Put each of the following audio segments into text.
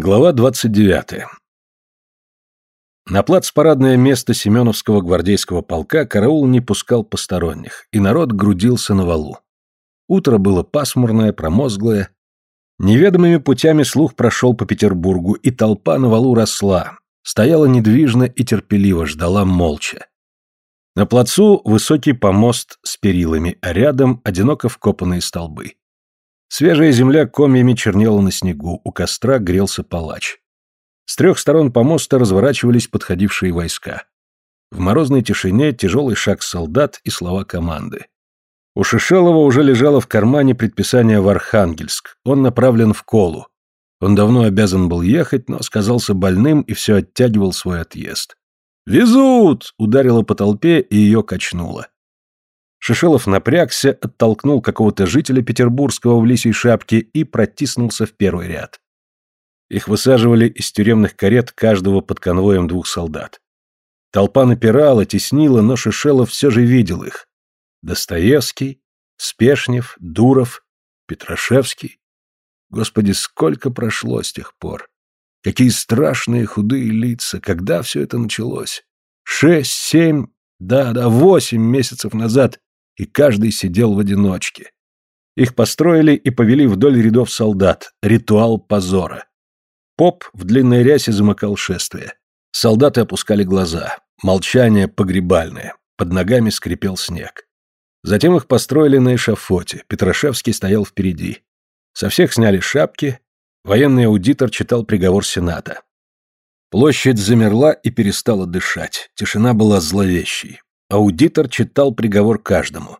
Глава 29. На плац-парадное место Семеновского гвардейского полка караул не пускал посторонних, и народ грудился на валу. Утро было пасмурное, промозглое. Неведомыми путями слух прошел по Петербургу, и толпа на валу росла, стояла недвижно и терпеливо, ждала молча. На плацу высокий помост с перилами, а рядом одиноко вкопанные столбы. Свежая земля комьями чернела на снегу, у костра грелся палач. С трех сторон помоста разворачивались подходившие войска. В морозной тишине тяжелый шаг солдат и слова команды. У Шишелова уже лежало в кармане предписание в Архангельск. Он направлен в Колу. Он давно обязан был ехать, но сказался больным и все оттягивал свой отъезд. «Везут!» — ударило по толпе и ее качнуло. Шишелов напрягся, оттолкнул какого-то жителя петербургского в лисьей шапке и протиснулся в первый ряд. Их высаживали из тюремных карет каждого под конвоем двух солдат. Толпа напирала, теснила, но Шишелов все же видел их. Достоевский, Спешнев, Дуров, Петрашевский. Господи, сколько прошло с тех пор. Какие страшные худые лица, когда все это началось? Шесть, семь, да, да, восемь месяцев назад и каждый сидел в одиночке. Их построили и повели вдоль рядов солдат. Ритуал позора. Поп в длинной рясе замыкал шествие. Солдаты опускали глаза. Молчание погребальное. Под ногами скрипел снег. Затем их построили на эшафоте. Петрашевский стоял впереди. Со всех сняли шапки. Военный аудитор читал приговор Сената. Площадь замерла и перестала дышать. Тишина была зловещей. Аудитор читал приговор каждому.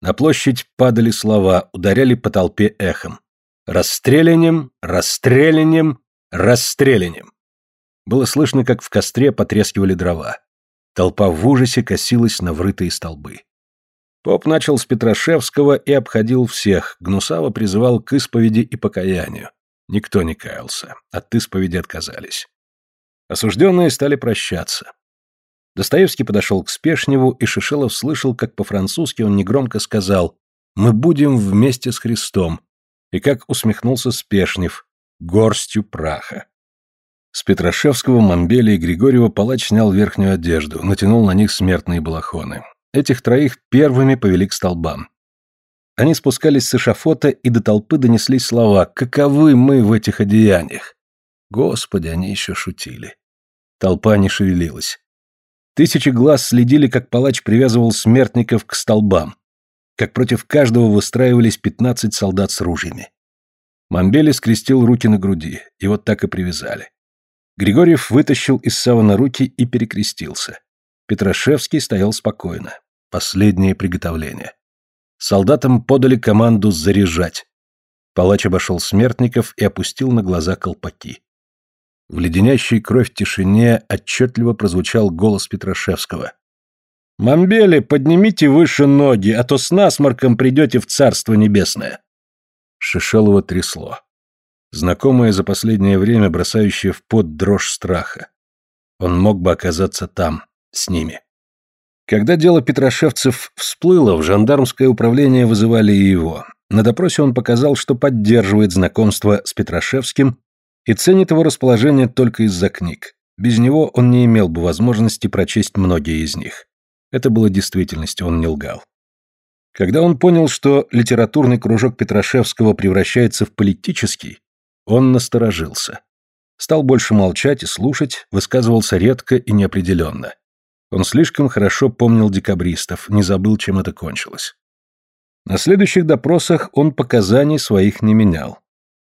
На площадь падали слова, ударяли по толпе эхом. «Расстрелянем! Расстрелянем! Расстрелянем!» Было слышно, как в костре потрескивали дрова. Толпа в ужасе косилась на врытые столбы. Поп начал с Петрашевского и обходил всех, Гнусава призывал к исповеди и покаянию. Никто не каялся, от исповеди отказались. Осужденные стали прощаться. Достоевский подошел к Спешневу, и Шишелов слышал, как по-французски он негромко сказал «Мы будем вместе с Христом», и как усмехнулся Спешнев горстью праха. С Петрашевского, Мамбеля и Григорьева палач снял верхнюю одежду, натянул на них смертные балахоны. Этих троих первыми повели к столбам. Они спускались с эшафота, и до толпы донеслись слова «Каковы мы в этих одеяниях?» Господи, они еще шутили. Толпа не шевелилась. Тысячи глаз следили, как палач привязывал смертников к столбам, как против каждого выстраивались пятнадцать солдат с ружьями. Мамбели скрестил руки на груди, и вот так и привязали. Григорьев вытащил из савана руки и перекрестился. Петрашевский стоял спокойно. Последнее приготовление. Солдатам подали команду заряжать. Палач обошел смертников и опустил на глаза колпаки. В леденящей кровь тишине отчетливо прозвучал голос Петрашевского. «Мамбели, поднимите выше ноги, а то с насморком придете в Царство Небесное!» Шишелова трясло. Знакомая за последнее время бросающая в пот дрожь страха. Он мог бы оказаться там, с ними. Когда дело Петрашевцев всплыло, в жандармское управление вызывали и его. На допросе он показал, что поддерживает знакомство с Петрашевским и ценит его расположение только из-за книг. Без него он не имел бы возможности прочесть многие из них. Это было действительностью, он не лгал. Когда он понял, что литературный кружок Петрашевского превращается в политический, он насторожился. Стал больше молчать и слушать, высказывался редко и неопределенно. Он слишком хорошо помнил декабристов, не забыл, чем это кончилось. На следующих допросах он показаний своих не менял.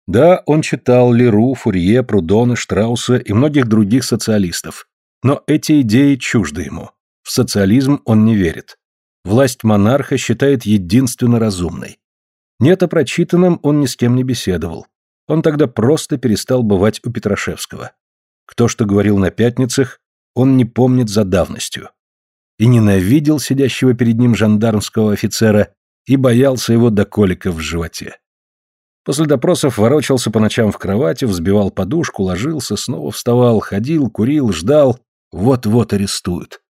Да, он читал Леру, Фурье, Прудона, Штрауса и многих других социалистов. Но эти идеи чужды ему. В социализм он не верит. Власть монарха считает единственно разумной. Нет, о прочитанном он ни с кем не беседовал. Он тогда просто перестал бывать у Петрашевского. Кто что говорил на пятницах, он не помнит за давностью. И ненавидел сидящего перед ним жандармского офицера и боялся его до колика в животе. После допросов ворочался по ночам в кровати, взбивал подушку, ложился, снова вставал, ходил, курил, ждал. Вот-вот арестуют.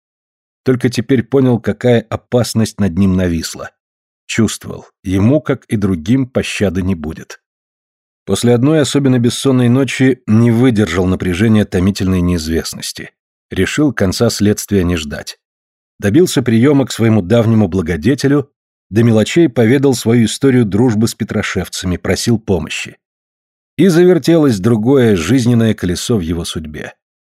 Только теперь понял, какая опасность над ним нависла. Чувствовал, ему, как и другим, пощады не будет. После одной особенно бессонной ночи не выдержал напряжения томительной неизвестности. Решил конца следствия не ждать. Добился приема к своему давнему благодетелю, до мелочей поведал свою историю дружбы с петрошевцами, просил помощи. И завертелось другое жизненное колесо в его судьбе.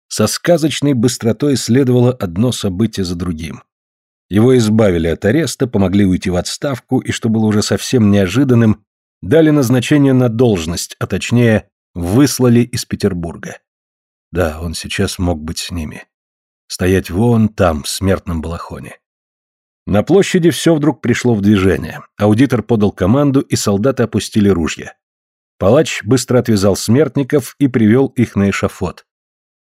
Со сказочной быстротой следовало одно событие за другим. Его избавили от ареста, помогли уйти в отставку, и, что было уже совсем неожиданным, дали назначение на должность, а точнее, выслали из Петербурга. Да, он сейчас мог быть с ними. Стоять вон там, в смертном балахоне. На площади все вдруг пришло в движение. Аудитор подал команду, и солдаты опустили ружья. Палач быстро отвязал смертников и привел их на эшафот.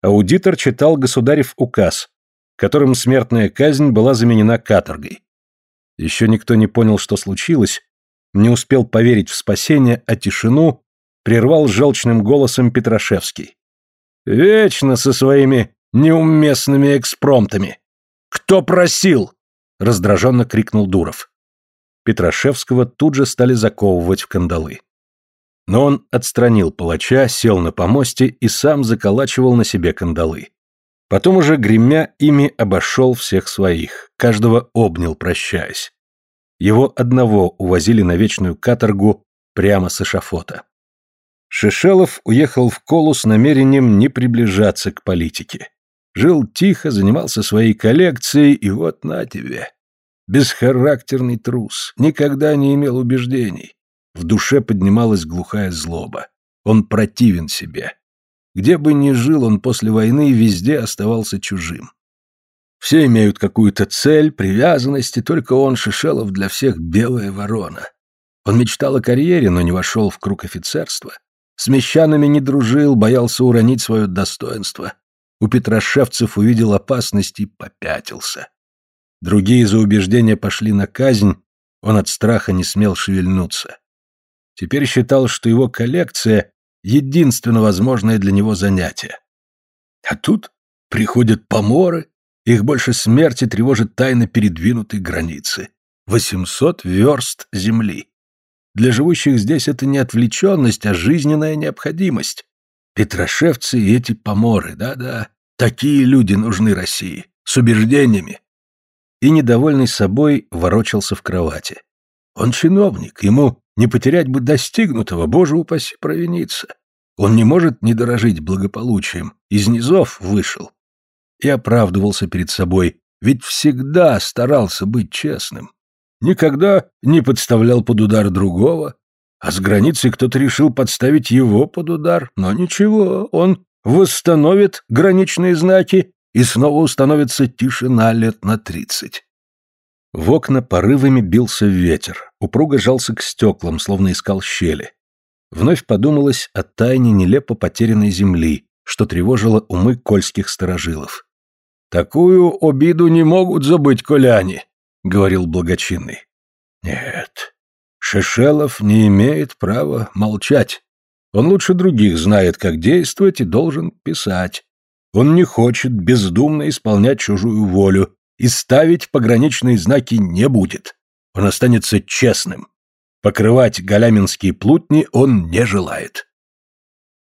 Аудитор читал государев указ, которым смертная казнь была заменена каторгой. Еще никто не понял, что случилось, не успел поверить в спасение, а тишину прервал желчным голосом Петрашевский. «Вечно со своими неуместными экспромтами! Кто просил?» — раздраженно крикнул Дуров. Петрашевского тут же стали заковывать в кандалы. Но он отстранил палача, сел на помосте и сам заколачивал на себе кандалы. Потом уже, гремя, ими обошел всех своих, каждого обнял, прощаясь. Его одного увозили на вечную каторгу прямо с эшафота. Шишелов уехал в Колу с намерением не приближаться к политике. Жил тихо, занимался своей коллекцией, и вот на тебе. Бесхарактерный трус, никогда не имел убеждений. В душе поднималась глухая злоба. Он противен себе. Где бы ни жил он после войны, везде оставался чужим. Все имеют какую-то цель, привязанность, и только он, Шишелов, для всех белая ворона. Он мечтал о карьере, но не вошел в круг офицерства. С мещанами не дружил, боялся уронить свое достоинство. У Петрошевцев увидел опасность и попятился. Другие за убеждения пошли на казнь, он от страха не смел шевельнуться. Теперь считал, что его коллекция единственно возможное для него занятие. А тут приходят поморы, их больше смерти тревожит тайна передвинутой границы. Восемьсот верст земли. Для живущих здесь это не отвлеченность, а жизненная необходимость. Петрошевцы и эти поморы, да-да, такие люди нужны России, с убеждениями. И, недовольный собой, ворочался в кровати. Он чиновник, ему не потерять бы достигнутого, боже упаси провиниться. Он не может не дорожить благополучием, из низов вышел. И оправдывался перед собой, ведь всегда старался быть честным. Никогда не подставлял под удар другого, а с границы кто-то решил подставить его под удар, но ничего, он восстановит граничные знаки и снова установится тишина лет на тридцать. В окна порывами бился ветер, упруго жался к стеклам, словно искал щели. Вновь подумалось о тайне нелепо потерянной земли, что тревожило умы кольских сторожилов. «Такую обиду не могут забыть коляне», — говорил благочинный. «Нет, Шешелов не имеет права молчать. Он лучше других знает, как действовать и должен писать. Он не хочет бездумно исполнять чужую волю, и ставить пограничные знаки не будет. Он останется честным. Покрывать галяминские плутни он не желает.